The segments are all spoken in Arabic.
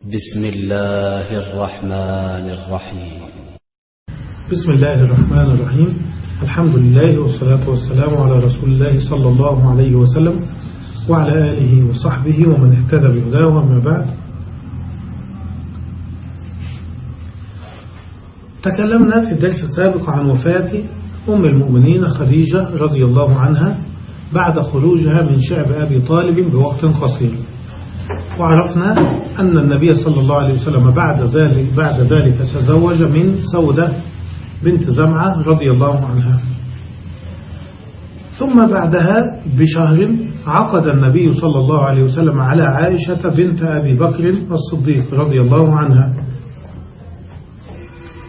بسم الله الرحمن الرحيم. بسم الله الرحمن الرحيم. الحمد لله والصلاة والسلام على رسول الله صلى الله عليه وسلم وعلى آله وصحبه ومن اهتدى بهداه وما بعد. تكلمنا في الدرس السابق عن وفاة أم المؤمنين خديجة رضي الله عنها بعد خروجها من شعب أبي طالب بوقت قصير. وعرفنا أن النبي صلى الله عليه وسلم بعد ذلك, بعد ذلك تزوج من سودة بنت زمعة رضي الله عنها. ثم بعدها بشهر عقد النبي صلى الله عليه وسلم على عائشة بنت أبي بكر الصديق رضي الله عنها.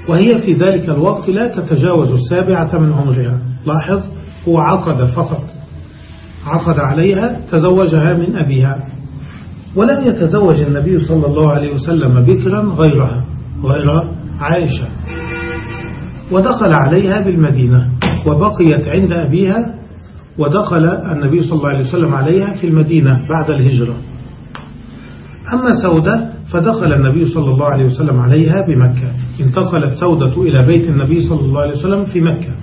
وهي في ذلك الوقت لا تتجاوز السابعة من عمرها. لاحظ هو عقد فقط. عقد عليها تزوجها من أبيها. ولم يتزوج النبي صلى الله عليه وسلم بكرا غيرها غير عائشة. ودخل عليها بالمدينة وبقيت عند أبيها ودخل النبي صلى الله عليه وسلم عليها في المدينة بعد الهجرة. أما سودة فدخل النبي صلى الله عليه وسلم عليها بمكة. انتقلت سودة إلى بيت النبي صلى الله عليه وسلم في مكة.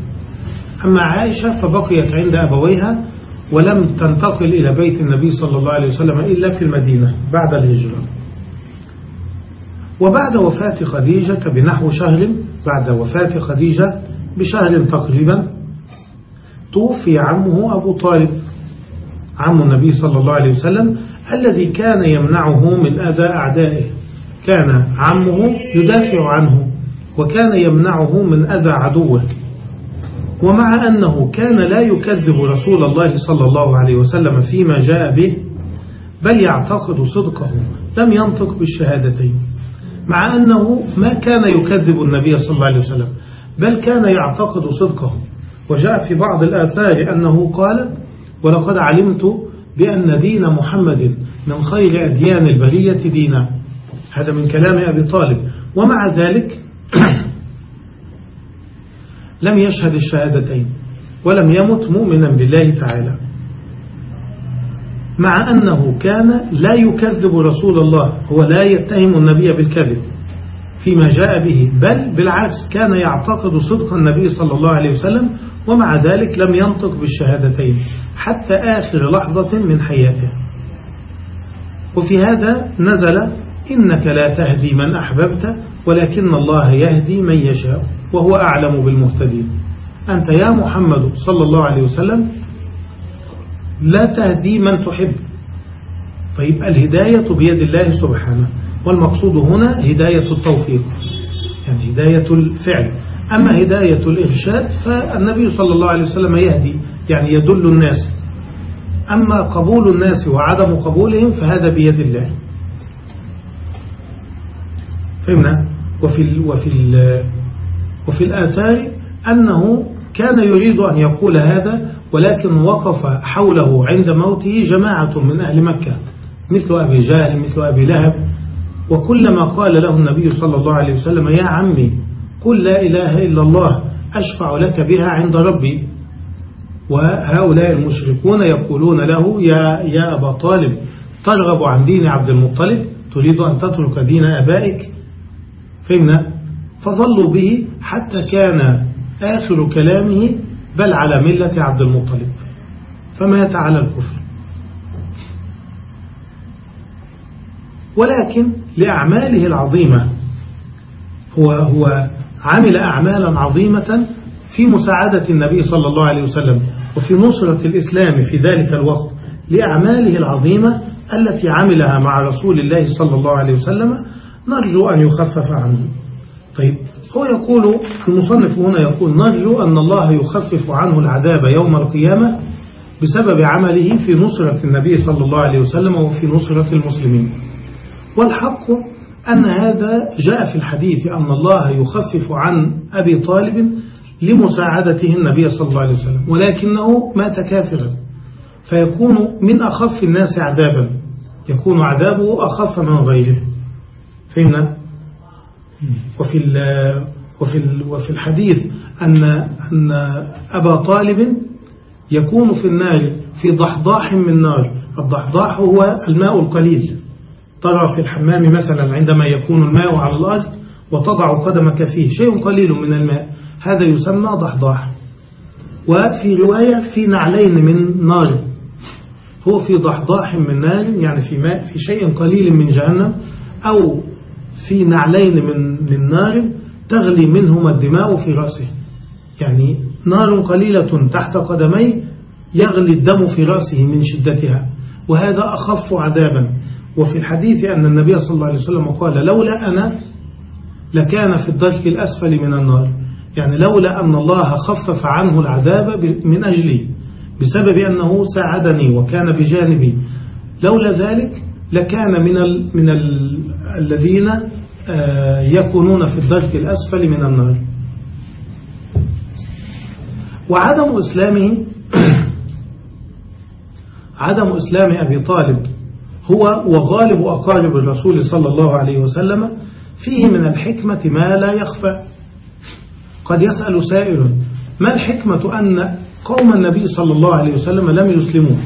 أما عائشة فبقيت عند أبويها ولم تنتقل إلى بيت النبي صلى الله عليه وسلم إلا في المدينة بعد الهجرة. وبعد وفاة خديجة بنحو شهر بعد وفاة خديجة بشهر تقريبا توفي عمه أبو طالب عم النبي صلى الله عليه وسلم الذي كان يمنعه من أذى أعدائه. كان عمه يدافع عنه وكان يمنعه من أذى عدوه. ومع أنه كان لا يكذب رسول الله صلى الله عليه وسلم فيما جاء به بل يعتقد صدقه لم ينطق بالشهادتين. مع أنه ما كان يكذب النبي صلى الله عليه وسلم بل كان يعتقد صدقه. وجاء في بعض الآثار أنه قال ولقد علمت بأن دين محمد من خير أديان البرية دينا. هذا من كلام أبي طالب. ومع ذلك لم يشهد الشهادتين ولم يمت مؤمنا بالله تعالى. مع أنه كان لا يكذب رسول الله هو لا يتهم النبي بالكذب فيما جاء به بل بالعكس كان يعتقد صدق النبي صلى الله عليه وسلم ومع ذلك لم ينطق بالشهادتين حتى آخر لحظة من حياته. وفي هذا نزل إنك لا تهدي من أحببت ولكن الله يهدي من يشاء. وهو أعلم بالمهتدين. أنت يا محمد صلى الله عليه وسلم لا تهدي من تحب. فيبقى الهداية بيد الله سبحانه والمقصود هنا هداية التوفيق يعني هداية الفعل. أما هداية الإرشاد فالنبي صلى الله عليه وسلم يهدي يعني يدل الناس. أما قبول الناس وعدم قبولهم فهذا بيد الله. فهمنا؟ وفي ال وفي ال وفي الآثار أنه كان يريد أن يقول هذا ولكن وقف حوله عند موته جماعة من أهل مكة مثل أبي جهل مثل أبي لهب. وكلما قال له النبي صلى الله عليه وسلم يا عمي قل لا إله إلا الله أشفع لك بها عند ربي. وهؤلاء المشركون يقولون له يا, يا أبا طالب ترغب عن دين عبد المطلب تريد أن تترك دين أبائك؟ فهمنا فظلوا به حتى كان آخر كلامه بل على ملة عبد المطلب. فمات على الكفر. ولكن لأعماله العظيمة هو, هو عمل أعمالا عظيمة في مساعدة النبي صلى الله عليه وسلم وفي نصرة الإسلام في ذلك الوقت لأعماله العظيمة التي عملها مع رسول الله صلى الله عليه وسلم. نرجو أن يخفف عنه. طيب. هو يقول المصنف هنا يقول نرجو أن الله يخفف عنه العذاب يوم القيامة بسبب عمله في نصرة النبي صلى الله عليه وسلم وفي نصرة المسلمين. والحق أن هذا جاء في الحديث أن الله يخفف عن أبي طالب لمساعدته النبي صلى الله عليه وسلم ولكنه مات كافرا فيكون من أخف الناس عذابا يكون عذابه أخف من غيره. فهمنا؟ وفي وفي وفي الحديث أن أن أبا طالب يكون في النار في ضحضاح من نار. الضحضاح هو الماء القليل. ترى في الحمام مثلا عندما يكون الماء على الأرض وتضع قدمك فيه. شيء قليل من الماء. هذا يسمى ضحضاح. وفي رواية في نعلين من نار. هو في ضحضاح من نار يعني في ماء في شيء قليل من جهنم أو في نعلين من من نار تغلي منهما الدماء في رأسه. يعني نار قليلة تحت قدميه يغلي الدم في رأسه من شدتها. وهذا أخف عذابا. وفي الحديث أن النبي صلى الله عليه وسلم قال لولا أنا لكان في الدرك الأسفل من النار. يعني لولا أن الله خفف عنه العذاب من أجلي بسبب أنه ساعدني وكان بجانبي. لولا ذلك لكان من من ال الذين يكونون في الدرك الأسفل من النار. وعدم إسلامه عدم إسلام أبي طالب هو وغالب أقارب الرسول صلى الله عليه وسلم فيه من الحكمة ما لا يخفى. قد يسأل سائل ما الحكمة أن قوم النبي صلى الله عليه وسلم لم يسلموا؟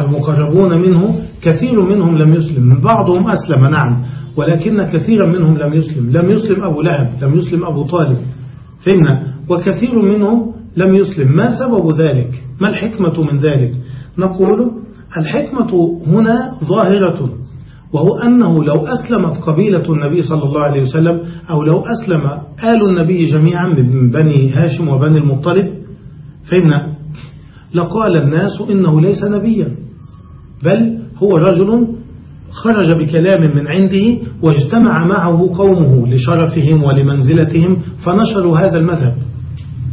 المقربون منه كثير منهم لم يسلم بعضهم أسلم نعم. ولكن كثيرا منهم لم يسلم. لم يسلم أبو لهب لم يسلم أبو طالب. فهمنا وكثير منهم لم يسلم. ما سبب ذلك؟ ما الحكمة من ذلك؟ نقول الحكمة هنا ظاهرة وهو أنه لو أسلمت قبيلة النبي صلى الله عليه وسلم أو لو أسلم آل النبي جميعا من بني هاشم وبني المطلب فهمنا لقال الناس إنه ليس نبيا بل هو رجل خرج بكلام من عنده واجتمع معه قومه لشرفهم ولمنزلتهم فنشروا هذا المذهب.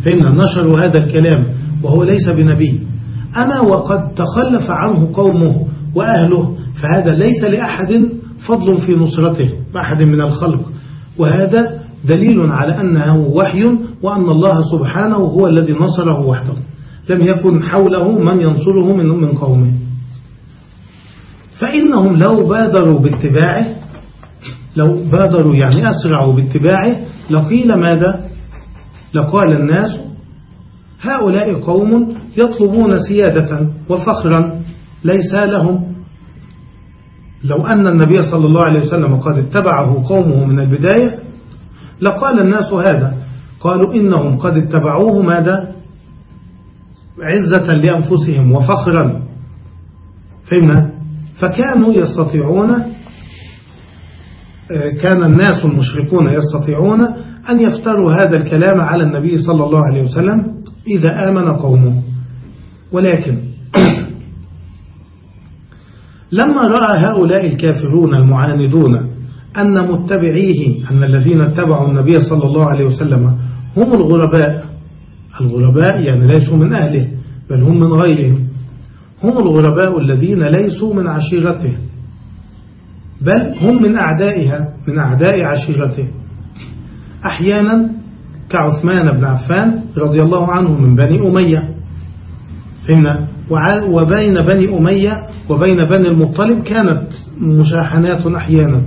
فهمنا نشروا هذا الكلام وهو ليس بنبي أما وقد تخلف عنه قومه وأهله فهذا ليس لأحد فضل في نصرته أحد من الخلق. وهذا دليل على أنه وحي وأن الله سبحانه هو الذي نصره وحده. لم يكن حوله من ينصره من قومه. فإنهم لو بادروا باتباعه لو بادروا يعني أسرعوا باتباعه لقيل ماذا؟ لقال الناس هؤلاء قوم يطلبون سيادة وفخرا ليس لهم. لو أن النبي صلى الله عليه وسلم قد اتبعه قومه من البداية لقال الناس هذا. قالوا إنهم قد اتبعوه ماذا؟ عزة لأنفسهم وفخرا. فهمنا؟ فكانوا يستطيعون آه، كان الناس المشركون يستطيعون أن يفتروا هذا الكلام على النبي صلى الله عليه وسلم إذا آمن قومه. ولكن لما رأى هؤلاء الكافرون المعاندون أن متبعيه أن الذين اتبعوا النبي صلى الله عليه وسلم هم الغرباء. الغرباء يعني ليسوا من أهله بل هم من غيرهم. هم الغرباء الذين ليسوا من عشيرته بل هم من أعدائها من أعداء عشيرته. أحيانا كعثمان بن عفان رضي الله عنه من بني أمية. فهمنا؟ وبين بني أمية وبين بني المطلب كانت مشاحنات أحيانا.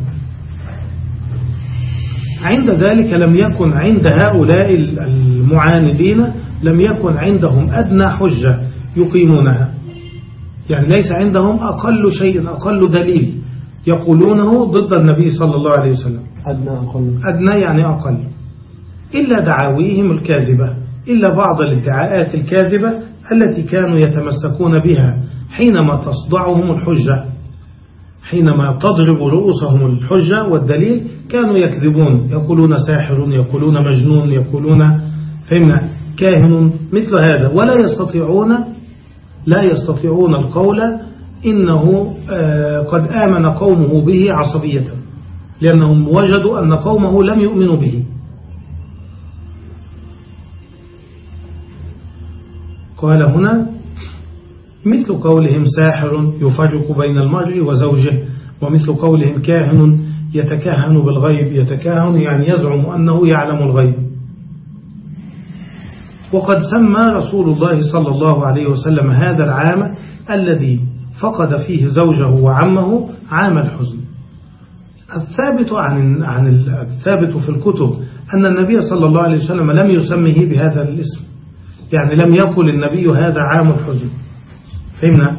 عند ذلك لم يكن عند هؤلاء المعاندين لم يكن عندهم أدنى حجة يقيمونها. يعني ليس عندهم أقل شيء أقل دليل يقولونه ضد النبي صلى الله عليه وسلم. أدنى أقل. أدنى يعني أقل. إلا دعاويهم الكاذبة إلا بعض الادعاءات الكاذبة التي كانوا يتمسكون بها حينما تصدعهم الحجة حينما تضرب رؤوسهم الحجة والدليل كانوا يكذبون يقولون ساحر يقولون مجنون يقولون فهمنا كاهن مثل هذا ولا يستطيعون لا يستطيعون القول إنه آه، قد آمن قومه به عصبية لأنهم وجدوا أن قومه لم يؤمنوا به. قال هنا مثل قولهم ساحر يفرق بين المرء وزوجه ومثل قولهم كاهن يتكهن بالغيب يتكهن يعني يزعم أنه يعلم الغيب. وقد سمى رسول الله صلى الله عليه وسلم هذا العام الذي فقد فيه زوجه وعمه عام الحزن. الثابت عن عن الثابت في الكتب أن النبي صلى الله عليه وسلم لم يسميه بهذا الاسم. يعني لم يقل النبي هذا عام الحزن. فهمنا؟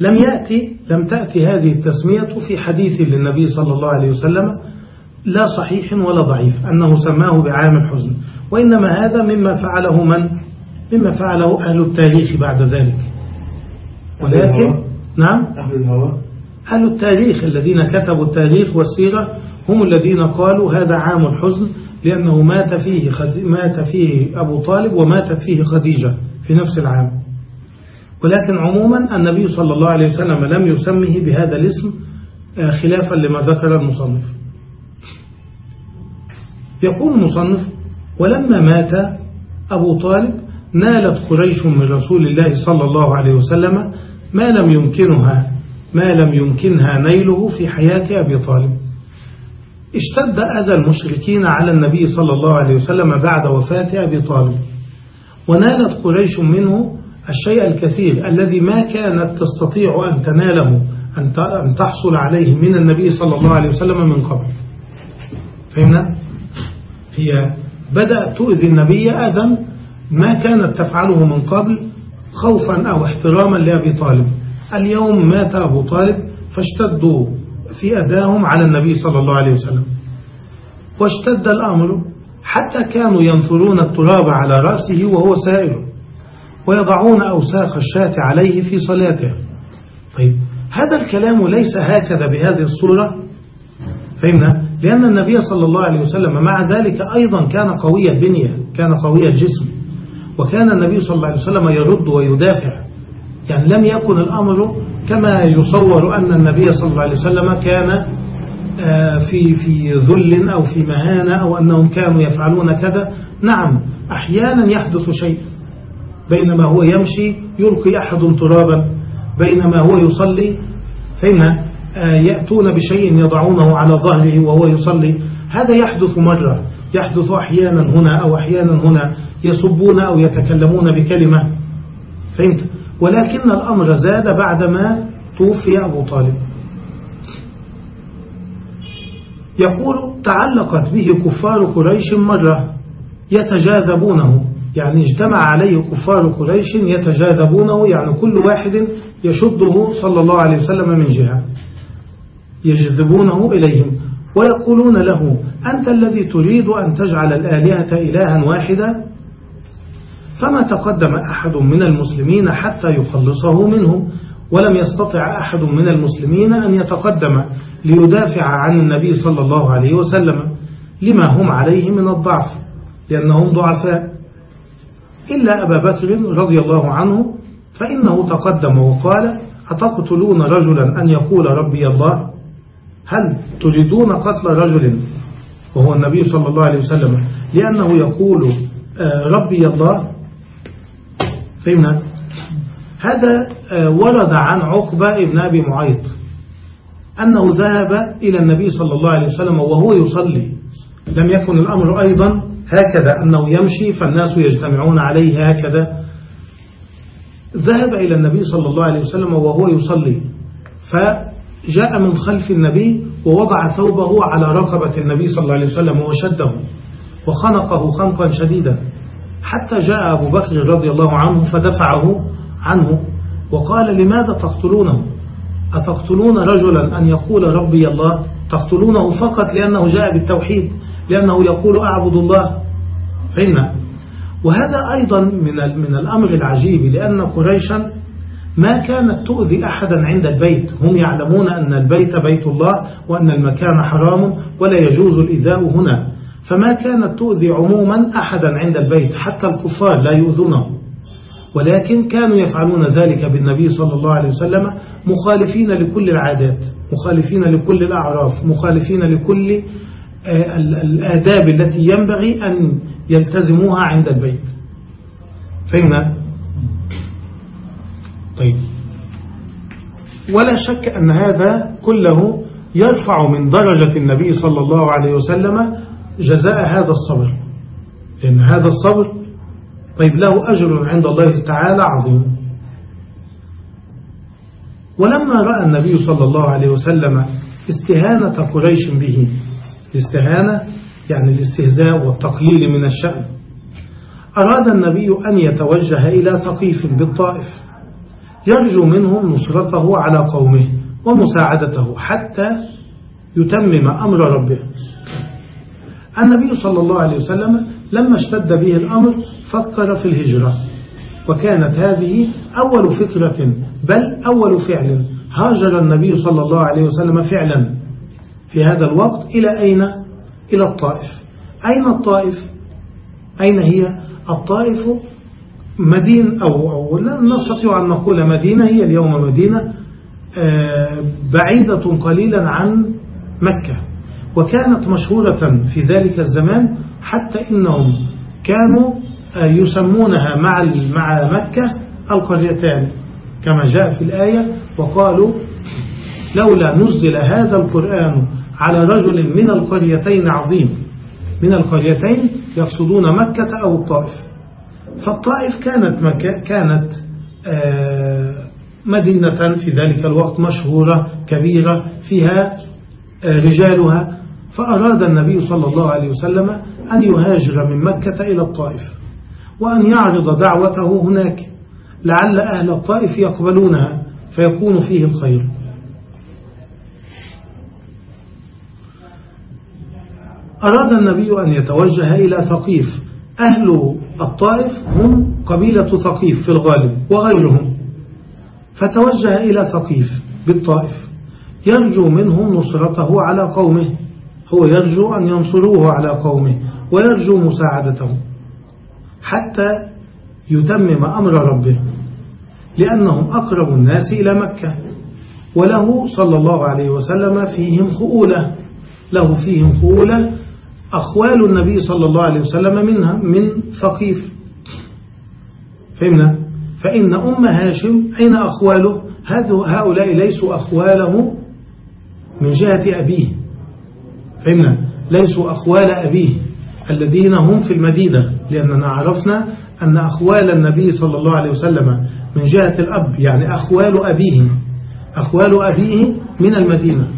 لم يأتي لم تأتي هذه التسمية في حديث للنبي صلى الله عليه وسلم لا صحيح ولا ضعيف أنه سماه بعام الحزن. وإنما هذا مما فعله من؟ مما فعله أهل التاريخ بعد ذلك. ولكن نعم؟ أهل الهوى. أهل التاريخ الذين كتبوا التاريخ والسيرة هم الذين قالوا هذا عام الحزن لأنه مات فيه. مات فيه أبو طالب وماتت فيه خديجة في نفس العام. ولكن عموما النبي صلى الله عليه وسلم لم يسمه بهذا الاسم آه، خلافا لما ذكر المصنف. يقول المصنف ولما مات أبو طالب نالت قريش من رسول الله صلى الله عليه وسلم ما لم يمكنها ما لم يمكنها نيله في حياة أبي طالب. اشتد أذى المشركين على النبي صلى الله عليه وسلم بعد وفاة أبي طالب. ونالت قريش منه الشيء الكثير الذي ما كانت تستطيع أن تناله أن تحصل عليه من النبي صلى الله عليه وسلم من قبل. فهمنا؟ هي بدأت تؤذي النبي أذى ما كانت تفعله من قبل خوفا أو احتراما لأبي طالب. اليوم مات أبو طالب فاشتدوا في أذاهم على النبي صلى الله عليه وسلم. واشتد الأمر حتى كانوا ينثرون التراب على رأسه وهو سائل ويضعون أوساخ الشاة عليه في صلاته. طيب هذا الكلام ليس هكذا بهذه الصورة؟ فهمنا؟ لأن النبي صلى الله عليه وسلم مع ذلك أيضا كان قوي البنية كان قوي الجسم. وكان النبي صلى الله عليه وسلم يرد ويدافع. يعني لم يكن الأمر كما يصور أن النبي صلى الله عليه وسلم كان آه، في في ذل أو في مهانة أو أنهم كانوا يفعلون كذا. نعم أحيانا يحدث شيء. بينما هو يمشي يلقي أحد ترابا. بينما هو يصلي آه، يأتون بشيء يضعونه على ظهره وهو يصلي. هذا يحدث مرة. يحدث أحيانا هنا أو أحيانا هنا. يصبون أو يتكلمون بكلمة. فهمت؟ ولكن الأمر زاد بعدما توفي أبو طالب. يقول تعلقت به كفار قريش مرة. يتجاذبونه. يعني اجتمع عليه كفار قريش يتجاذبونه. يعني كل واحد يشده صلى الله عليه وسلم من جهة. يجذبونه إليهم ويقولون له أنت الذي تريد أن تجعل الآلهة إلها واحدا فما تقدم أحد من المسلمين حتى يخلصه منه ولم يستطع أحد من المسلمين أن يتقدم ليدافع عن النبي صلى الله عليه وسلم لما هم عليه من الضعف لأنهم ضعفاء. إلا أبا بكر رضي الله عنه فإنه تقدم وقال أتقتلون رجلا أن يقول ربي الله؟ هل تريدون قتل رجل وهو النبي صلى الله عليه وسلم لأنه يقول آه، ربي الله فهمنا؟ هذا آه، ورد عن عقبة ابن أبي معيط أنه ذهب إلى النبي صلى الله عليه وسلم وهو يصلي. لم يكن الأمر أيضا هكذا أنه يمشي فالناس يجتمعون عليه هكذا. ذهب إلى النبي صلى الله عليه وسلم وهو يصلي فجاء من خلف النبي ووضع ثوبه على رقبة النبي صلى الله عليه وسلم وشده وخنقه خنقا شديدا. حتى جاء أبو بكر رضي الله عنه فدفعه عنه وقال لماذا تقتلونه؟ أتقتلون رجلا أن يقول ربي الله؟ تقتلونه فقط لأنه جاء بالتوحيد لأنه يقول أعبد الله. فإن. وهذا أيضا من من الأمر العجيب لأن قريشا ما كانت تؤذي أحدا عند البيت. هم يعلمون أن البيت بيت الله وأن المكان حرام ولا يجوز الإذاء هنا. فما كانت تؤذي عموما أحدا عند البيت. حتى الكفار لا يؤذونه ولكن كانوا يفعلون ذلك بالنبي صلى الله عليه وسلم مخالفين لكل العادات مخالفين لكل الأعراف مخالفين لكل آه، الآداب التي ينبغي أن يلتزموها عند البيت. فهمنا؟ طيب. ولا شك أن هذا كله يرفع من درجة النبي صلى الله عليه وسلم جزاء هذا الصبر. لأن هذا الصبر طيب له أجر عند الله تعالى عظيم. ولما رأى النبي صلى الله عليه وسلم استهانة قريش به الاستهانة يعني الاستهزاء والتقليل من الشأن أراد النبي أن يتوجه إلى ثقيف بالطائف. يرجو منهم نصرته على قومه ومساعدته حتى يتمم أمر ربه النبي صلى الله عليه وسلم لما اشتد به الأمر فكر في الهجرة وكانت هذه أول فكرة بل أول فعل هاجر النبي صلى الله عليه وسلم فعلا في هذا الوقت إلى أين؟ إلى الطائف أين الطائف؟ أين هي؟ الطائف مدينة أو, أو لا نستطيع أن نقول مدينة هي اليوم مدينة آه، بعيدة قليلا عن مكة وكانت مشهورة في ذلك الزمان حتى إنهم كانوا آه، يسمونها مع مع مكة القريتان كما جاء في الآية وقالوا لولا نزل هذا القرآن على رجل من القريتين عظيم من القريتين يقصدون مكة أو الطائف. فالطائف كانت مكة كانت آه، مدينة في ذلك الوقت مشهورة كبيرة فيها آه، رجالها. فأراد النبي صلى الله عليه وسلم أن يهاجر من مكة إلى الطائف وأن يعرض دعوته هناك لعل أهل الطائف يقبلونها فيكون فيه الخير. أراد النبي أن يتوجه إلى ثقيف. أهل الطائف هم قبيلة ثقيف في الغالب وغيرهم. فتوجه إلى ثقيف بالطائف. يرجو منهم نصرته على قومه. هو يرجو أن ينصروه على قومه ويرجو مساعدته حتى يتمم أمر ربه لأنهم أقرب الناس إلى مكة. وله صلى الله عليه وسلم فيهم خؤولة له فيهم خؤولة أخوال النبي صلى الله عليه وسلم منها من ثقيف. فهمنا؟ فإن أم هاشم أين أخواله؟ هؤلاء ليسوا أخواله من جهة أبيه. فهمنا؟ ليسوا أخوال أبيه الذين هم في المدينة لأننا عرفنا أن أخوال النبي صلى الله عليه وسلم من جهة الأب يعني أخوال أبيه أخوال أبيه من المدينة.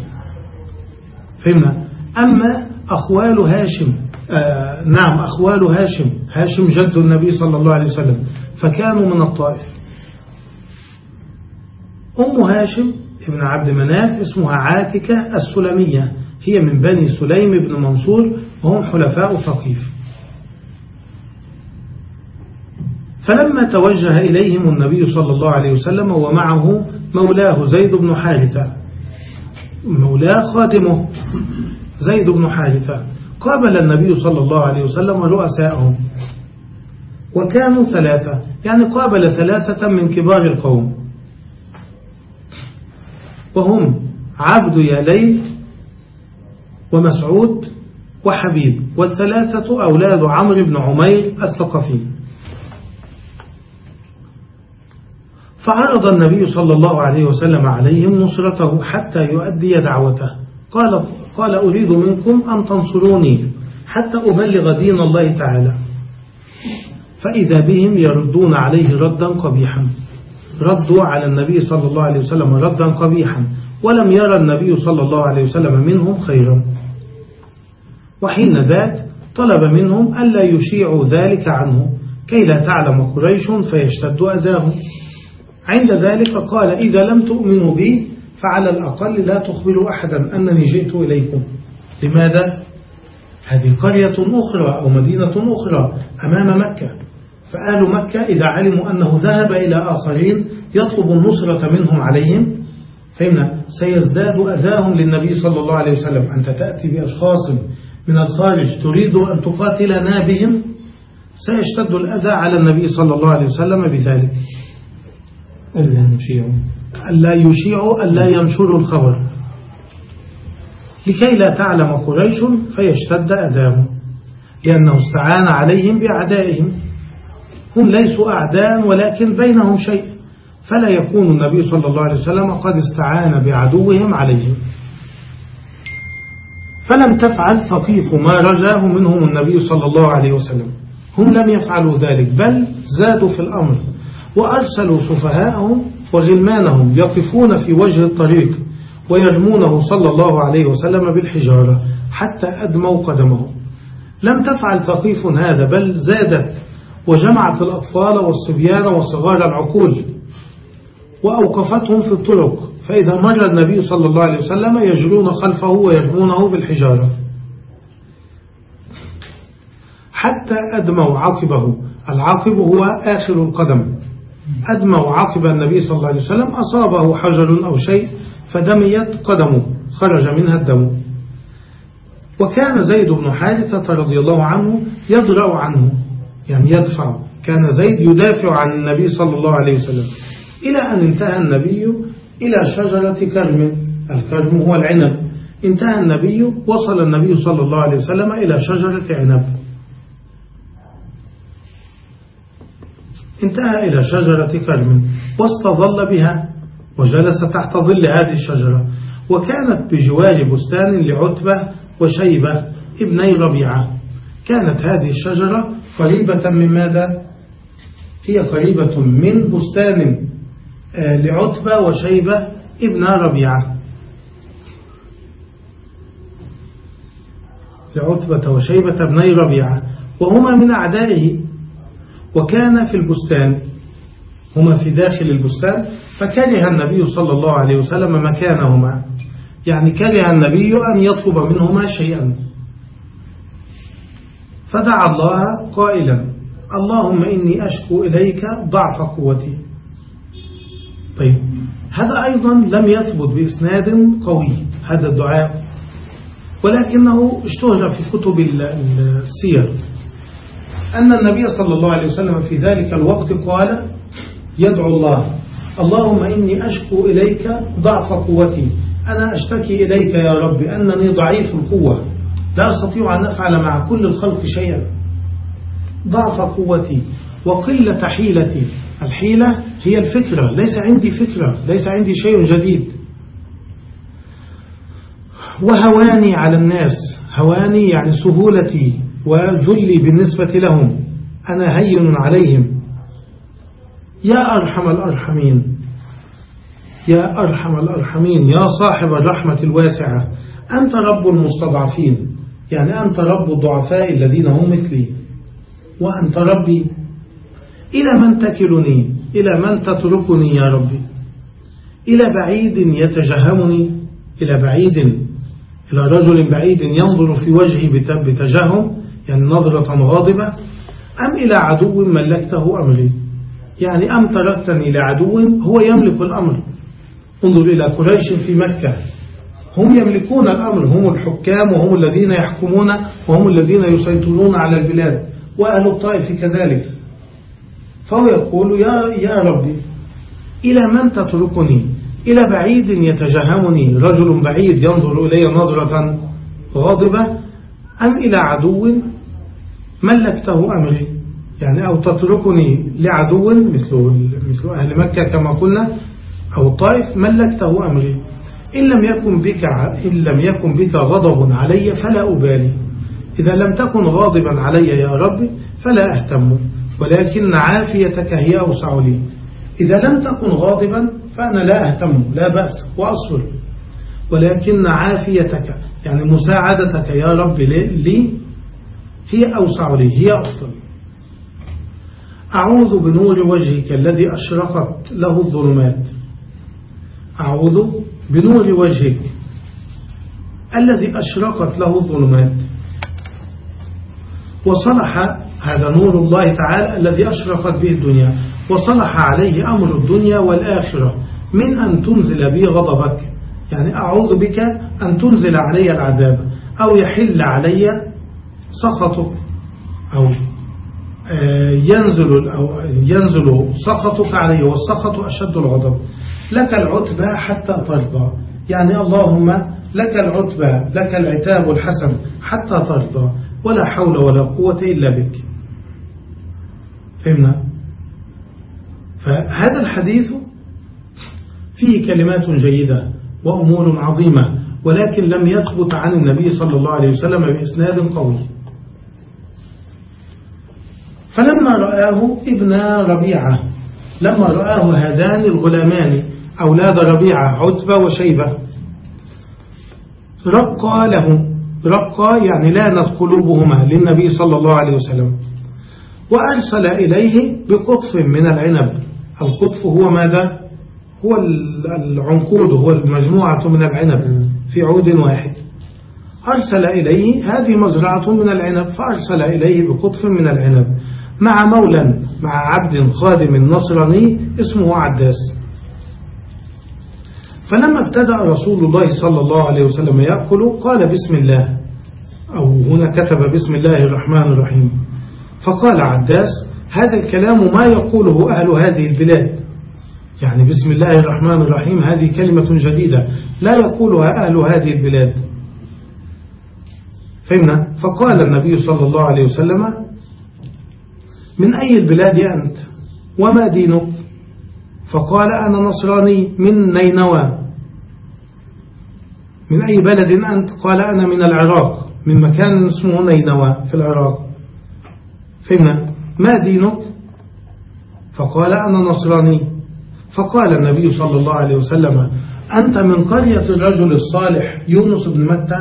فهمنا؟ أما أخوال هاشم آه نعم أخوال هاشم هاشم جد النبي صلى الله عليه وسلم فكانوا من الطائف. أم هاشم ابن عبد مناف اسمها عاتكة السلمية هي من بني سليم بن منصور وهم حلفاء ثقيف فلما توجه إليهم النبي صلى الله عليه وسلم ومعه مولاه زيد بن حارثة. مولاه خادمه زيد بن حارثة قابل النبي صلى الله عليه وسلم رؤساءهم وكانوا ثلاثة يعني قابل ثلاثة من كبار القوم. وهم عبد يالي ومسعود وحبيب والثلاثة أولاد عمرو بن عمير الثقفي. فعرض النبي صلى الله عليه وسلم عليهم نصرته حتى يؤدي دعوته. قال, قال أريد منكم أن تنصروني حتى أبلغ دين الله تعالى. فإذا بهم يردون عليه ردا قبيحا. ردوا على النبي صلى الله عليه وسلم ردا قبيحا. ولم يرى النبي صلى الله عليه وسلم منهم خيرا. وحين ذاك طلب منهم ألا يشيعوا ذلك عنه. كي لا تعلم قريش فيشتد أذاهم. عند ذلك قال إذا لم تؤمنوا بي فعلى الأقل لا تخبروا أحدا أنني جئت إليكم. لماذا؟ هذه قرية أخرى أو مدينة أخرى أمام مكة. فآل مكة إذا علموا أنه ذهب إلى آخرين يطلب النصرة منهم عليهم. فهمنا سيزداد أذاهم للنبي صلى الله عليه وسلم. أنت تأتي بأشخاص من الخارج تريد أن تقاتلنا بهم سيشتد الأذى على النبي صلى الله عليه وسلم بذلك. ألا يشيعوا ألا يشيعوا ألا ينشروا الخبر. لكي لا تعلم قريش فيشتد أذاهم لأنه استعان عليهم بأعدائهم. هم ليسوا أعداء ولكن بينهم شيء. فلا يكون النبي صلى الله عليه وسلم قد استعان بعدوهم عليهم. فلم تفعل ثقيف ما رجاه منهم النبي صلى الله عليه وسلم. هم لم يفعلوا ذلك بل زادوا في الأمر. وأرسلوا سفهاءهم وغلمانهم يقفون في وجه الطريق ويرمونه صلى الله عليه وسلم بالحجارة حتى أدموا قدمه لم تفعل ثقيف هذا بل زادت وجمعت الأطفال والصبيان وصغار العقول وأوقفتهم في الطرق. فإذا مر النبي صلى الله عليه وسلم يجرون خلفه ويرمونه بالحجارة. حتى أدموا عقبه العقب هو آخر القدم. أدموا عقب النبي صلى الله عليه وسلم أصابه حجر أو شيء فدميت قدمه خرج منها الدم. وكان زيد بن حارثة رضي الله عنه يدرأ عنه يعني يدفع. كان زيد يدافع عن النبي صلى الله عليه وسلم. إلى أن انتهى النبي إلى شجرة كرم. الكرم هو العنب. انتهى النبي وصل النبي صلى الله عليه وسلم إلى شجرة عنب. انتهى إلى شجرة كرم واستظل بها وجلس تحت ظل هذه الشجرة وكانت بجوار بستان لعتبة وشيبة ابني ربيعة. كانت هذه الشجرة قريبة من ماذا؟ هي قريبة من بستان آه، لعتبة وشيبة ابن ربيعة. لعتبة وشيبة ابني ربيعة. وهما من أعدائه وكان في البستان هما في داخل البستان فكره النبي صلى الله عليه وسلم مكانهما. يعني كره النبي أن يطلب منهما شيئا. فدعا الله قائلا اللهم إني أشكو إليك ضعف قوتي. طيب هذا أيضا لم يثبت بإسناد قوي هذا الدعاء. ولكنه اشتهر في كتب السير. أن النبي صلى الله عليه وسلم في ذلك الوقت قال يدعو الله. اللهم إني أشكو إليك ضعف قوتي. أنا أشتكي إليك يا رب أنني ضعيف القوة. لا أستطيع أن أفعل مع كل الخلق شيئا. ضعف قوتي وقلة حيلتي. الحيلة هي الفكرة. ليس عندي فكرة. ليس عندي شيء جديد. وهواني على الناس. هواني يعني سهولتي. وجلي بالنسبة لهم. أنا هين عليهم. يا أرحم الأرحمين. يا أرحم الأرحمين. يا صاحب الرحمة الواسعة. أنت رب المستضعفين. يعني أنت رب الضعفاء الذين هم مثلي. وأنت ربي. إلى من تكلني؟ إلى من تتركني يا ربي؟ إلى بعيد يتجهمني؟ إلى بعيد إلى رجل بعيد ينظر في وجهي بتجهم يعني نظرة غاضبة أم إلى عدو ملكته أمري؟ يعني أم تركتني لعدو هو يملك الأمر. انظر إلى قريش في مكة. هم يملكون الأمر هم الحكام وهم الذين يحكمون وهم الذين يسيطرون على البلاد وأهل الطائف كذلك. فهو يقول يا, يا ربي إلى من تتركني؟ إلى بعيد يتجهمني. رجل بعيد ينظر إلي نظرة غاضبة أم إلى عدو ملكته أمري؟ يعني أو تتركني لعدو مثل, مثل أهل مكة كما قلنا أو الطائف ملكته أمري. إن لم يكن بك إن لم يكن بك غضب علي فلا أبالي. إذا لم تكن غاضبا علي يا رب فلا أهتم ولكن عافيتك هي أوسع لي. إذا لم تكن غاضبا فأنا لا أهتم لا بأس وأصبر. ولكن عافيتك يعني مساعدتك يا رب لي هي أوسع لي هي أفضل. أعوذ بنور وجهك الذي أشرقت له الظلمات. أعوذ بنور وجهك الذي أشرقت له الظلمات. وصلح هذا نور الله تعالى الذي أشرقت به الدنيا. وصلح عليه أمر الدنيا والآخرة من أن تنزل بي غضبك. يعني أعوذ بك أن تنزل علي العذاب أو يحل علي سخطك أو آه، ينزل أو ينزل سخطك علي والسخط أشد الغضب لك العتبى حتى ترضى. يعني اللهم لك العتبى لك العتاب الحسن حتى ترضى. ولا حول ولا قوة إلا بك. فهمنا؟ فهذا الحديث فيه كلمات جيدة. وأمور عظيمة ولكن لم يثبت عن النبي صلى الله عليه وسلم بإسناد قوي. فلما رآه ابن ربيعة لما رآه هذان الغلامان أولاد ربيعة عتبة وشيبة رقى له رقى يعني لانت قلوبهما للنبي صلى الله عليه وسلم وأرسل إليه بقطف من العنب. القطف هو ماذا؟ هو العنقود هو المجموعة من العنب في عود واحد. أرسل إليه هذه مزرعة من العنب فأرسل إليه بقطف من العنب مع مولا مع عبد خادم نصراني اسمه عداس. فلما ابتدأ رسول الله صلى الله عليه وسلم يأكل قال بسم الله أو هنا كتب بسم الله الرحمن الرحيم. فقال عداس هذا الكلام ما يقوله أهل هذه البلاد. يعني بسم الله الرحمن الرحيم هذه كلمة جديدة. لا يقولها أهل هذه البلاد. فهمنا؟ فقال النبي صلى الله عليه وسلم من أي البلاد أنت؟ وما دينك؟ فقال أنا نصراني من نينوى. من أي بلد أنت؟ قال أنا من العراق من مكان اسمه نينوى في العراق. فهمنا؟ ما دينك؟ فقال أنا نصراني. فقال النبي صلى الله عليه وسلم أنت من قرية الرجل الصالح يونس بن متى؟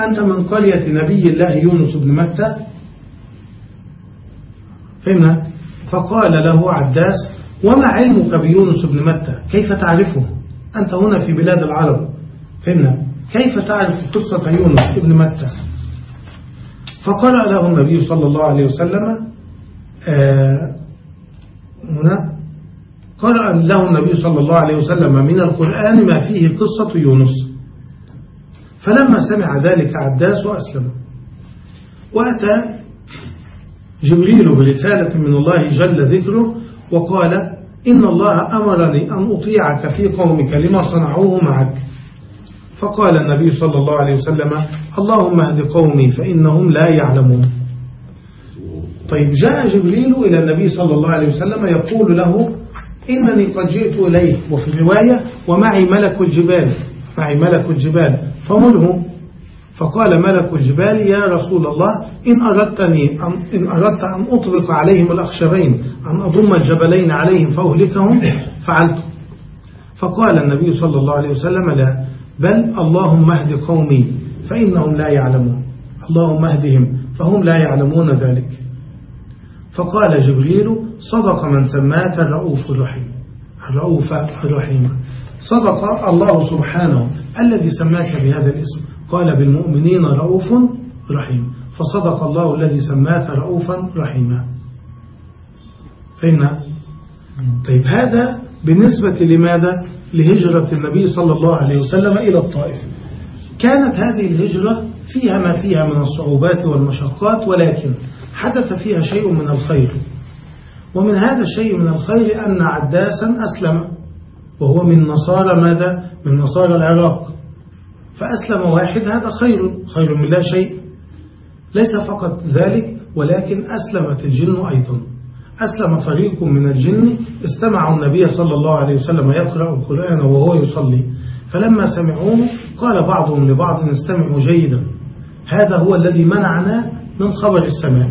أنت من قرية نبي الله يونس بن متى؟ فهمنا؟ فقال له عداس وما علمك بيونس بن متى؟ كيف تعرفه؟ أنت هنا في بلاد العرب. فهمنا؟ كيف تعرف قصة يونس بن متى؟ فقرأ له النبي صلى الله عليه وسلم آه هنا. قرأ له النبي صلى الله عليه وسلم من القرآن ما فيه قصة يونس. فلما سمع ذلك عداس أسلم وأتى جبريل برسالة من الله جل ذكره وقال إن الله أمرني أن أطيعك في قومك لما صنعوه معك. فقال النبي صلى الله عليه وسلم اللهم اهد قومي فإنهم لا يعلمون. طيب جاء جبريل إلى النبي صلى الله عليه وسلم يقول له إنني قد جئت إليه وفي الرواية ومعي ملك الجبال. معي ملك الجبال. فمله فقال ملك الجبال يا رسول الله إن أردتني إن أردت أن أطلق عليهم الأخشبين أن أضم الجبلين عليهم فأهلكهم فعلت. فقال النبي صلى الله عليه وسلم لا بل اللهم اهد قومي فإنهم لا يعلمون. اللهم اهدهم فهم لا يعلمون ذلك. فقال جبريل صدق من سماك الرؤوف الرحيم. الرؤوف الرحيم. صدق الله سبحانه الذي سماك بهذا الاسم. قال بالمؤمنين رؤوف رحيم. فصدق الله الذي سماك رؤوفا رحيما. فهمنا طيب هذا بالنسبة لماذا؟ لهجرة النبي صلى الله عليه وسلم إلى الطائف. كانت هذه الهجرة فيها ما فيها من الصعوبات والمشقات ولكن حدث فيها شيء من الخير. ومن هذا الشيء من الخير أن عداسا أسلم وهو من نصارى ماذا؟ من نصارى العراق. فأسلم واحد هذا خير خير من لا شيء. ليس فقط ذلك ولكن أسلمت الجن أيضا. أسلم فريق من الجن استمعوا النبي صلى الله عليه وسلم يقرأ القرآن وهو يصلي. فلما سمعوه قال بعضهم لبعض استمعوا جيدا. هذا هو الذي منعنا من خبر السماء.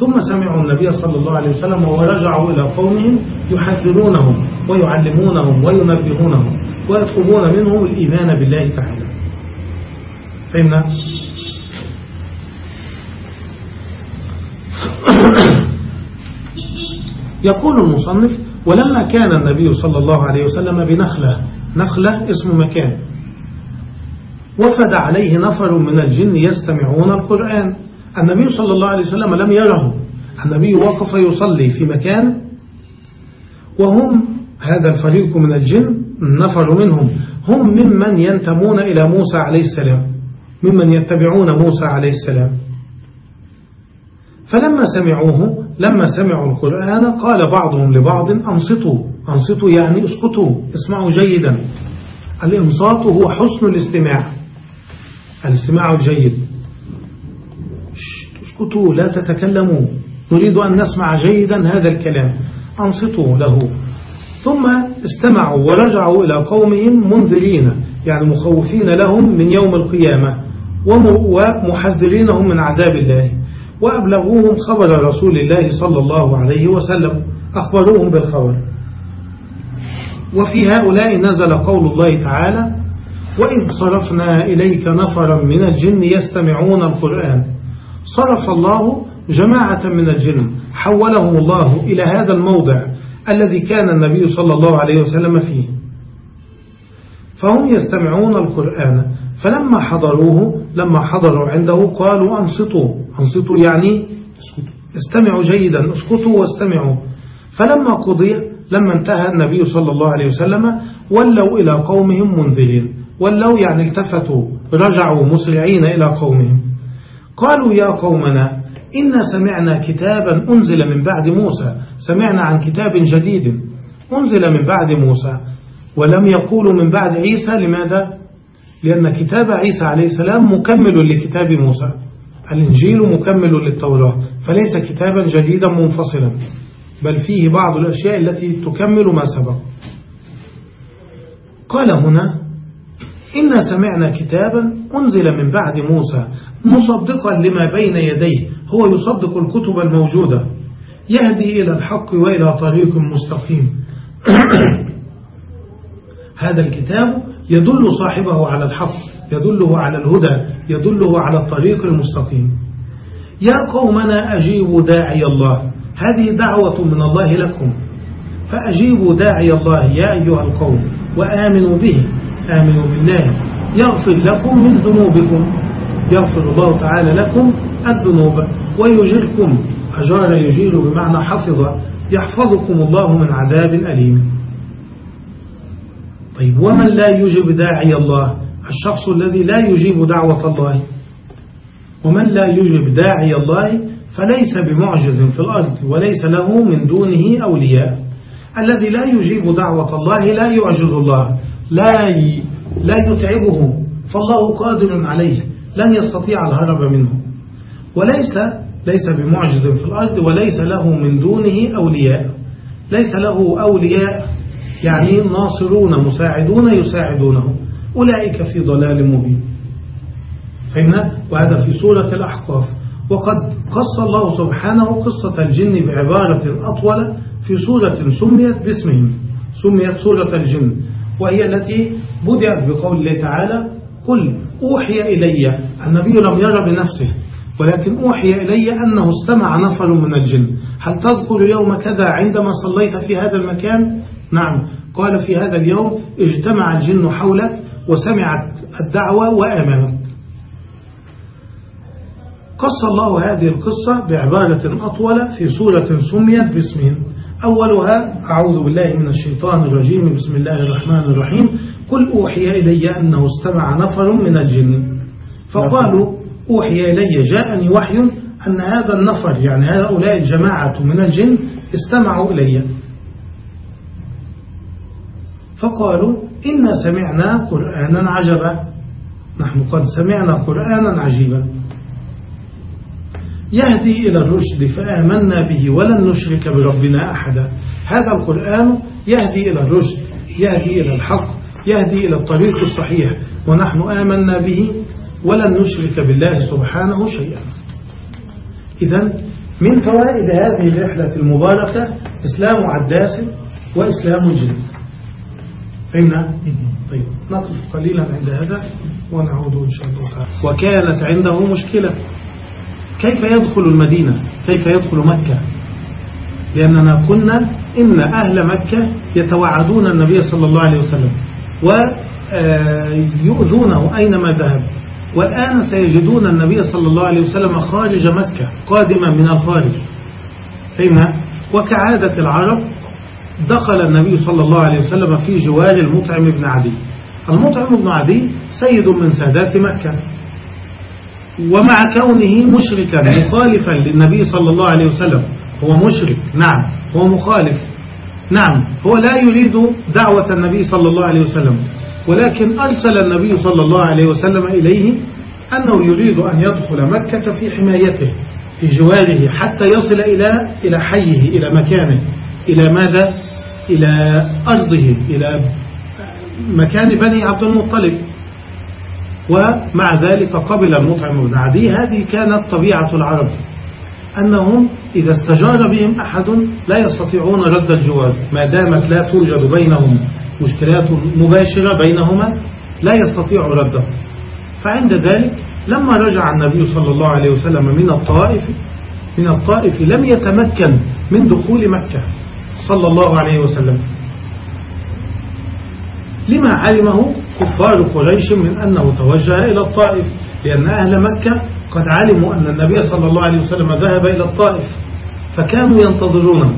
ثم سمعوا النبي صلى الله عليه وسلم ورجعوا إلى قومهم يحذرونهم ويعلمونهم وينبهونهم ويطلبون منهم الإيمان بالله تعالى فهمنا؟ يقول المصنف ولما كان النبي صلى الله عليه وسلم بنخلة نخلة اسم مكان وفد عليه نفر من الجن يستمعون القرآن النبي صلى الله عليه وسلم لم يره. النبي وقف يصلي في مكان وهم هذا الفريق من الجن نفر منهم. هم ممن ينتمون إلى موسى عليه السلام. ممن يتبعون موسى عليه السلام. فلما سمعوه لما سمعوا القرآن قال بعضهم لبعض أنصتوا. أنصتوا يعني اسكتوا. اسمعوا جيدا. الإنصات هو حسن الاستماع. الاستماع الجيد. اسكتوا لا تتكلموا. نريد أن نسمع جيدا هذا الكلام. أنصتوا له. ثم استمعوا ورجعوا إلى قومهم منذرين يعني مخوفين لهم من يوم القيامة ومحذرينهم من عذاب الله. وأبلغوهم خبر رسول الله صلى الله عليه وسلم. أخبروهم بالخبر. وفي هؤلاء نزل قول الله تعالى وإذ صرفنا إليك نفرا من الجن يستمعون القرآن. صرف الله جماعة من الجن حولهم الله إلى هذا الموضع الذي كان النبي صلى الله عليه وسلم فيه. فهم يستمعون القرآن فلما حضروه لما حضروا عنده قالوا أنصتوا. أنصتوا يعني استمعوا جيدا اسكتوا واستمعوا. فلما قضي لما انتهى النبي صلى الله عليه وسلم ولوا إلى قومهم منذرين. ولوا يعني التفتوا رجعوا مسرعين إلى قومهم. قالوا يا قومنا إنا سمعنا كتابا أنزل من بعد موسى. سمعنا عن كتاب جديد أنزل من بعد موسى. ولم يقولوا من بعد عيسى لماذا؟ لأن كتاب عيسى عليه السلام مكمل لكتاب موسى. الإنجيل مكمل للتوراة فليس كتابا جديدا منفصلا بل فيه بعض الأشياء التي تكمل ما سبق. قال هنا إنا سمعنا كتابا أنزل من بعد موسى. مصدقا لما بين يديه. هو يصدق الكتب الموجودة. يهدي إلى الحق وإلى طريق مستقيم. هذا الكتاب يدل صاحبه على الحق يدله على الهدى يدله على الطريق المستقيم. يا قومنا أجيبوا داعي الله. هذه دعوة من الله لكم. فأجيبوا داعي الله يا أيها القوم وآمنوا به. آمنوا بالله. يغفر لكم من ذنوبكم. يغفر الله تعالى لكم الذنوب ويجركم أجار يجير بمعنى حفظ يحفظكم الله من عذاب أليم. طيب ومن لا يجيب داعي الله؟ الشخص الذي لا يجيب دعوة الله. ومن لا يجيب داعي الله فليس بمعجز في الأرض وليس له من دونه أولياء. الذي لا يجيب دعوة الله لا يعجز الله لا لا يتعبه فالله قادر عليه. لن يستطيع الهرب منه. وليس ليس بمعجز في الأرض وليس له من دونه أولياء. ليس له أولياء يعني ناصرون مساعدون يساعدونه. أولئك في ضلال مبين. فهمنا؟ وهذا في سورة الأحقاف. وقد قص الله سبحانه قصة الجن بعبارة أطول في سورة سميت باسمهم سميت سورة الجن. وهي التي بدأت بقول الله تعالى قل أوحي إلي. النبي لم يرى بنفسه ولكن أوحي إلي أنه استمع نفر من الجن. هل تذكر يوم كذا عندما صليت في هذا المكان؟ نعم. قال في هذا اليوم اجتمع الجن حولك وسمعت الدعوة وآمنت. قص الله هذه القصة بعبارة أطول في سورة سميت باسمهم أولها أعوذ بالله من الشيطان الرجيم. بسم الله الرحمن الرحيم. قل أوحي إلي أنه استمع نفر من الجن. فقالوا أوحي إلي جاءني وحي أن هذا النفر يعني هؤلاء الجماعة من الجن استمعوا إلي. فقالوا إنا سمعنا قرآنا عجبا. نحن قد سمعنا قرآنا عجيبا. يهدي إلى الرشد فآمنا به ولن نشرك بربنا أحدا. هذا القرآن يهدي إلى الرشد يهدي إلى الحق. يهدي إلى الطريق الصحيح ونحن آمنا به ولن نشرك بالله سبحانه شيئا. إذا من فوائد هذه الرحلة المباركة إسلام عداس وإسلام الجن فهمنا؟ طيب نقف قليلا عند هذا ونعود إن شاء الله تعالى. وكانت عنده مشكلة. كيف يدخل المدينة؟ كيف يدخل مكة؟ لأننا قلنا إن أهل مكة يتوعدون النبي صلى الله عليه وسلم. ويؤذونه أينما ذهب. والآن سيجدون النبي صلى الله عليه وسلم خارج مكة قادما من الخارج. فهمنا وكعادة العرب دخل النبي صلى الله عليه وسلم في جوار المطعم بن عدي. المطعم بن عدي سيد من سادات مكة. ومع كونه مشركا مخالفا للنبي صلى الله عليه وسلم. هو مشرك نعم هو مخالف. نعم هو لا يريد دعوة النبي صلى الله عليه وسلم ولكن أرسل النبي صلى الله عليه وسلم إليه أنه يريد أن يدخل مكة في حمايته في جواره حتى يصل إلى إلى حيه إلى مكانه. إلى ماذا؟ إلى أرضه إلى مكان بني عبد المطلب. ومع ذلك قبل المطعم بن عدي هذه كانت طبيعة العرب. أنهم إذا استجار بهم أحد لا يستطيعون رد الجوار ما دامت لا توجد بينهم مشكلات مباشرة بينهما لا يستطيع رده. فعند ذلك لما رجع النبي صلى الله عليه وسلم من الطائف من الطائف لم يتمكن من دخول مكة صلى الله عليه وسلم. لما علمه كفار قريش من أنه توجه إلى الطائف لأن أهل مكة قد علموا أن النبي صلى الله عليه وسلم ذهب إلى الطائف فكانوا ينتظرونه.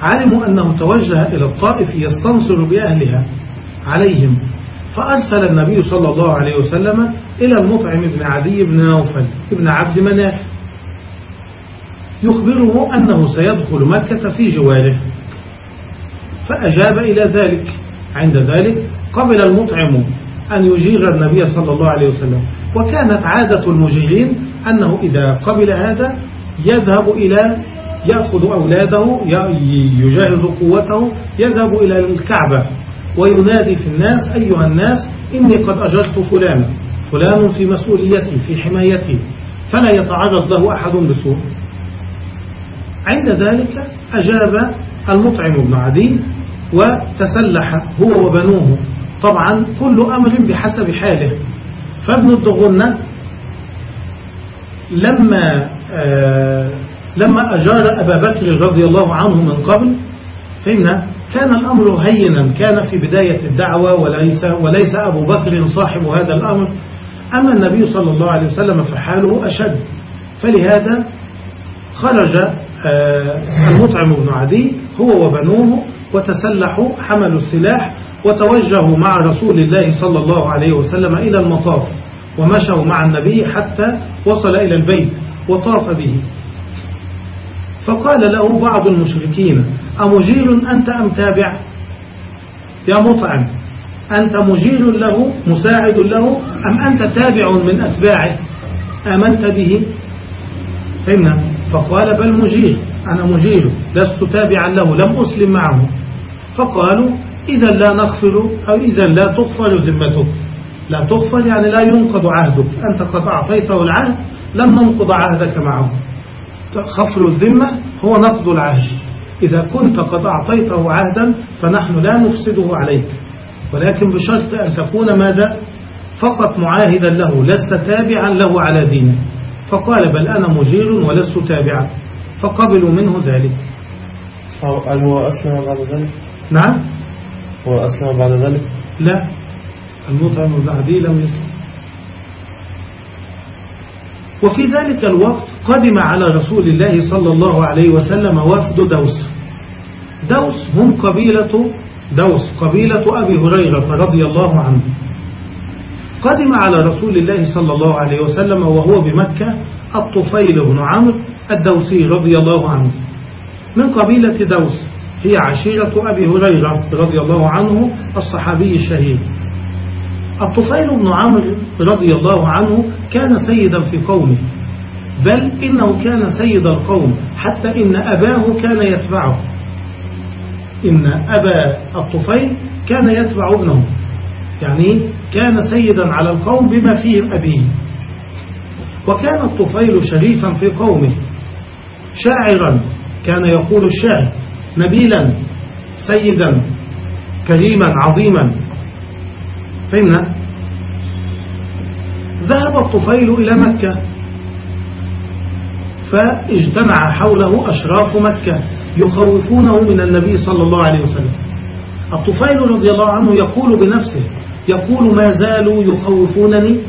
علموا أنه توجه إلى الطائف يستنصر بأهلها عليهم فأرسل النبي صلى الله عليه وسلم إلى المطعم بن عدي بن نوفل ابن عبد مناف يخبره أنه سيدخل مكة في جواره. فأجاب إلى ذلك. عند ذلك قبل المطعم أن يجير النبي صلى الله عليه وسلم. وكانت عادة المجيرين أنه إذا قبل هذا يذهب إلى يأخذ أولاده يجهز قوته يذهب إلى الكعبة وينادي في الناس أيها الناس إني قد أجرت فلانا فلان في مسؤوليتي في حمايتي فلا يتعرض له أحد بسوء. عند ذلك أجاب المطعم بن عدي وتسلح هو وبنوه. طبعا كل أمر بحسب حاله. فابن الضغنة لما آه لما أجار أبا بكر رضي الله عنه من قبل فهمنا كان الأمر هينا كان في بداية الدعوة وليس, وليس أبو بكر صاحب هذا الأمر أما النبي صلى الله عليه وسلم فحاله أشد. فلهذا خرج آه، المطعم بن عدي هو وبنوه وتسلحوا حملوا السلاح وتوجهوا مع رسول الله صلى الله عليه وسلم إلى المطاف ومشوا مع النبي حتى وصل إلى البيت وطاف به. فقال له بعض المشركين أمجير أنت أم تابع؟ يا مطعم أنت مجير له مساعد له أم أنت تابع من أتباعه؟ آمنت به. فهمنا. فقال بل مجير أنا مجير لست تابعا له لم أسلم معه. فقالوا إذا لا نغفر أو إذا لا تغفر ذمتك. لا تغفر يعني لا ينقض عهدك. أنت قد أعطيته العهد لم ننقض عهدك معه. خفر الذمة هو نقض العهد. إذا كنت قد أعطيته عهدا فنحن لا نفسده عليك. ولكن بشرط أن تكون ماذا؟ فقط معاهدا له لست تابعا له على دينه فقال بل أنا مجير ولست تابعا. فقبلوا منه ذلك. هل هو أسلم بعد ذلك؟ نعم. هو أسلم بعد ذلك؟ لا. المطعم بن عدي لم يسلم. وفي ذلك الوقت قدم على رسول الله صلى الله عليه وسلم وفد دوس. دوس هم قبيلة دوس قبيلة أبي هريرة رضي الله عنه. قدم على رسول الله صلى الله عليه وسلم وهو بمكة الطفيل بن عمرو الدوسي رضي الله عنه. من قبيلة دوس. هي عشيرة أبي هريرة رضي الله عنه الصحابي الشهيد. الطفيل بن عمرو رضي الله عنه كان سيدا في قومه بل إنه كان سيد القوم حتى إن أباه كان يتبعه. إن أبا الطفيل كان يتبع ابنه يعني كان سيدا على القوم بما فيه أبيه. وكان الطفيل شريفا في قومه شاعرا كان يقول الشعر نبيلا سيدا كريما عظيما. فهمنا؟ ذهب الطفيل إلى مكة فاجتمع حوله أشراف مكة يخوفونه من النبي صلى الله عليه وسلم. الطفيل رضي الله عنه يقول بنفسه يقول ما زالوا يخوفونني؟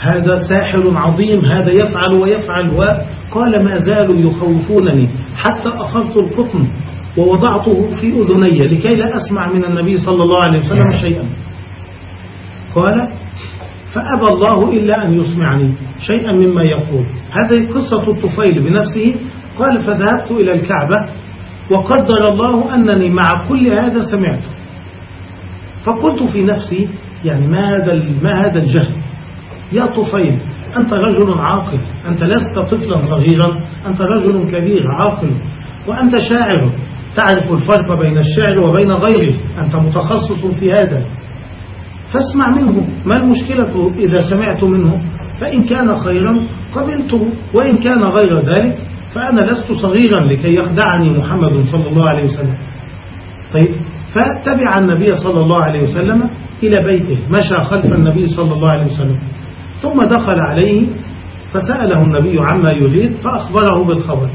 هذا ساحر عظيم هذا يفعل ويفعل. وقال ما زالوا يخوفونني حتى أخذت القطن ووضعته في أذني لكي لا أسمع من النبي صلى الله عليه وسلم شيئا. قال فأبى الله إلا أن يسمعني شيئا مما يقول. هذه قصة الطفيل بنفسه. قال فذهبت إلى الكعبة وقدر الله أنني مع كل هذا سمعت فقلت في نفسي يعني ما هذا ما هذا الجهل؟ يا طفيل أنت رجل عاقل أنت لست طفلا صغيرا أنت رجل كبير عاقل وأنت شاعر. تعرف الفرق بين الشعر وبين غيره. أنت متخصص في هذا. فاسمع منه. ما المشكلة إذا سمعت منه؟ فإن كان خيرا قبلته. وإن كان غير ذلك فأنا لست صغيرا لكي يخدعني محمد صلى الله عليه وسلم. طيب فتبع النبي صلى الله عليه وسلم إلى بيته. مشى خلف النبي صلى الله عليه وسلم. ثم دخل عليه فسأله النبي عما يريد فأخبره بالخبر.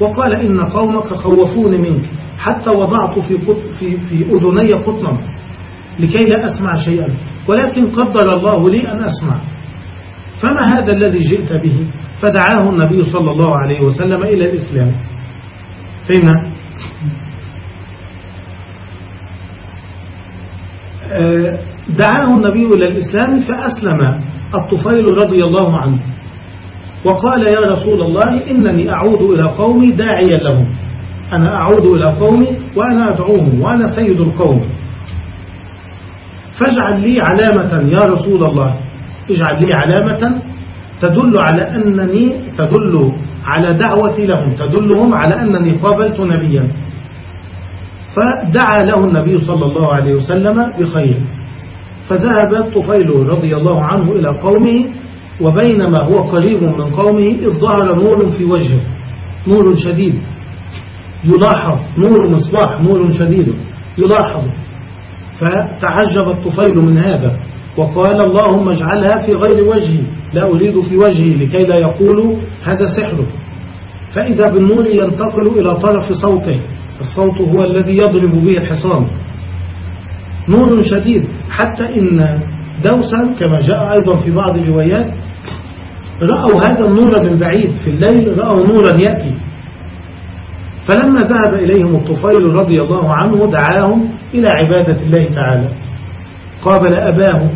وقال إن قومك خوفوني منك. حتى وضعت في, في, في أذني قطنا لكي لا أسمع شيئا. ولكن قدر الله لي أن أسمع. فما هذا الذي جئت به؟ فدعاه النبي صلى الله عليه وسلم إلى الإسلام. فهمنا؟ آه، دعاه النبي إلى الإسلام فأسلم. الطفيل رضي الله عنه. وقال يا رسول الله إنني أعود إلى قومي داعيا لهم. أنا أعود إلى قومي وأنا أدعوهم وأنا سيد القوم. فاجعل لي علامة يا رسول الله. اجعل لي علامة تدل على أنني تدل على دعوتي لهم. تدلهم على أنني قابلت نبيا. فدعا له النبي صلى الله عليه وسلم بخير. فذهب الطفيل رضي الله عنه إلى قومه وبينما هو قريب من قومه إذ ظهر نور في وجهه نور شديد. يلاحظ نور مصباح نور شديد. يلاحظ. فتعجب الطفيل من هذا وقال اللهم اجعلها في غير وجهي لا أريد في وجهي لكي لا يقولوا هذا سحر. فإذا بالنور ينتقل إلى طرف صوته الصوت هو الذي يضرب به الحصان. نور شديد. حتى إن دوسا كما جاء أيضا في بعض الروايات رأوا هذا النور من بعيد في الليل رأوا نورا يأتي. فلما ذهب إليهم الطفيل رضي الله عنه دعاهم إلى عبادة الله تعالى. قابل أباه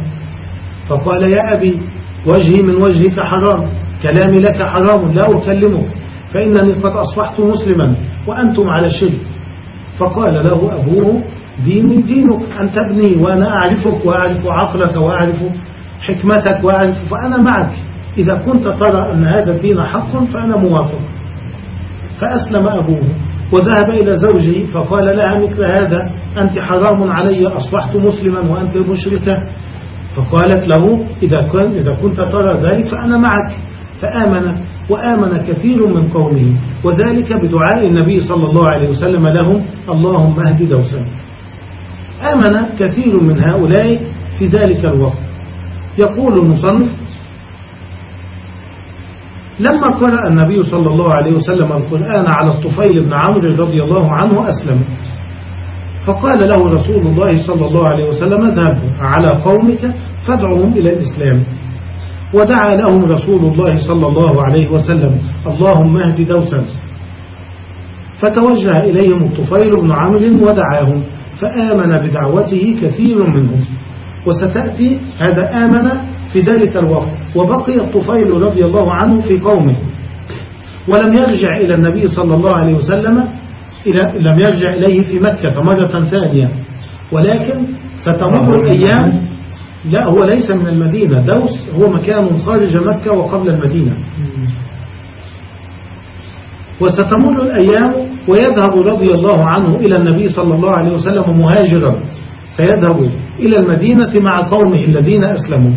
فقال يا أبي وجهي من وجهك حرام كلامي لك حرام لا أكلمك فإنني قد أصبحت مسلما وأنتم على الشرك فقال له أبوه دين دينك أن تبني وأنا أعرفك وأعرف عقلك وأعرف حكمتك وأعرف فأنا معك. إذا كنت ترى أن هذا الدين حق فأنا موافق. فأسلم أبوه. وذهب إلى زوجه فقال لها مثل هذا أنت حرام علي أصبحت مسلما وأنت مشركة. فقالت له إذا كنت, إذا كنت ترى ذلك فأنا معك. فآمن وآمن كثير من قومه. وذلك بدعاء النبي صلى الله عليه وسلم لهم اللهم اهد دوسا آمن كثير من هؤلاء في ذلك الوقت. يقول المصنف لما قرأ النبي صلى الله عليه وسلم القرآن على الطفيل بن عمرو رضي الله عنه أسلم. فقال له رسول الله صلى الله عليه وسلم اذهب على قومك فادعهم إلى الإسلام. ودعا لهم رسول الله صلى الله عليه وسلم اللهم اهد دوسا. فتوجه إليهم الطفيل بن عمرو ودعاهم فآمن بدعوته كثير منهم. وستأتي هذا آمن في ذلك الوقت. وبقي الطفيل رضي الله عنه في قومه. ولم يرجع إلى النبي صلى الله عليه وسلم إلى لم يرجع إليه في مكة مرة ثانية. ولكن ستمر الأيام. لا هو ليس من المدينة. دوس هو مكان خارج مكة وقبل المدينة. وستمر الأيام ويذهب رضي الله عنه إلى النبي صلى الله عليه وسلم مهاجرا. سيذهب إلى المدينة مع قومه الذين أسلموا.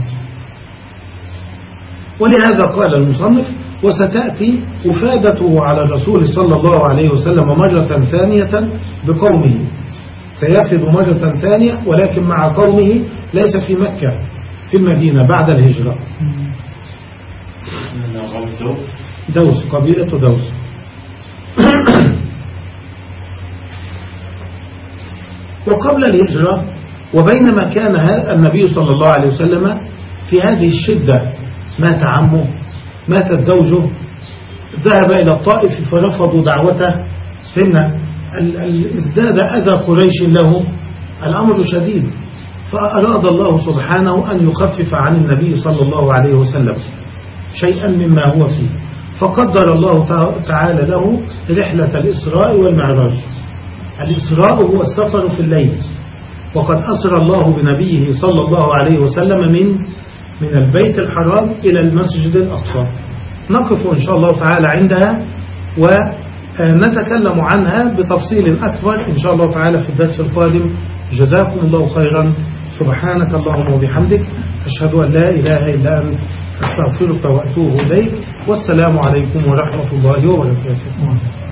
ولهذا قال المصنف وستأتي أفادته على الرسول صلى الله عليه وسلم مرة ثانية بقومه. سيفد مرة ثانية ولكن مع قومه ليس في مكة في المدينة بعد الهجرة. دوس قبيلة دوس. وقبل الهجرة وبينما كان النبي صلى الله عليه وسلم في هذه الشدة مات عمه ماتت زوجه ذهب إلى الطائف فرفضوا دعوته. فإن ازداد أذى قريش له. الأمر شديد. فأراد الله سبحانه أن يخفف عن النبي صلى الله عليه وسلم شيئا مما هو فيه. فقدر الله تعالى له رحلة الإسراء والمعراج. الإسراء هو السفر في الليل. وقد أسرى الله بنبيه صلى الله عليه وسلم من من البيت الحرام إلى المسجد الأقصى. نقف إن شاء الله تعالى عندها ونتكلم عنها بتفصيل أكبر إن شاء الله تعالى في الدرس القادم. جزاكم الله خيرا. سبحانك اللهم وبحمدك. أشهد أن لا إله إلا أنت. أستغفرك وأتوب إليك. والسلام عليكم ورحمة الله وبركاته.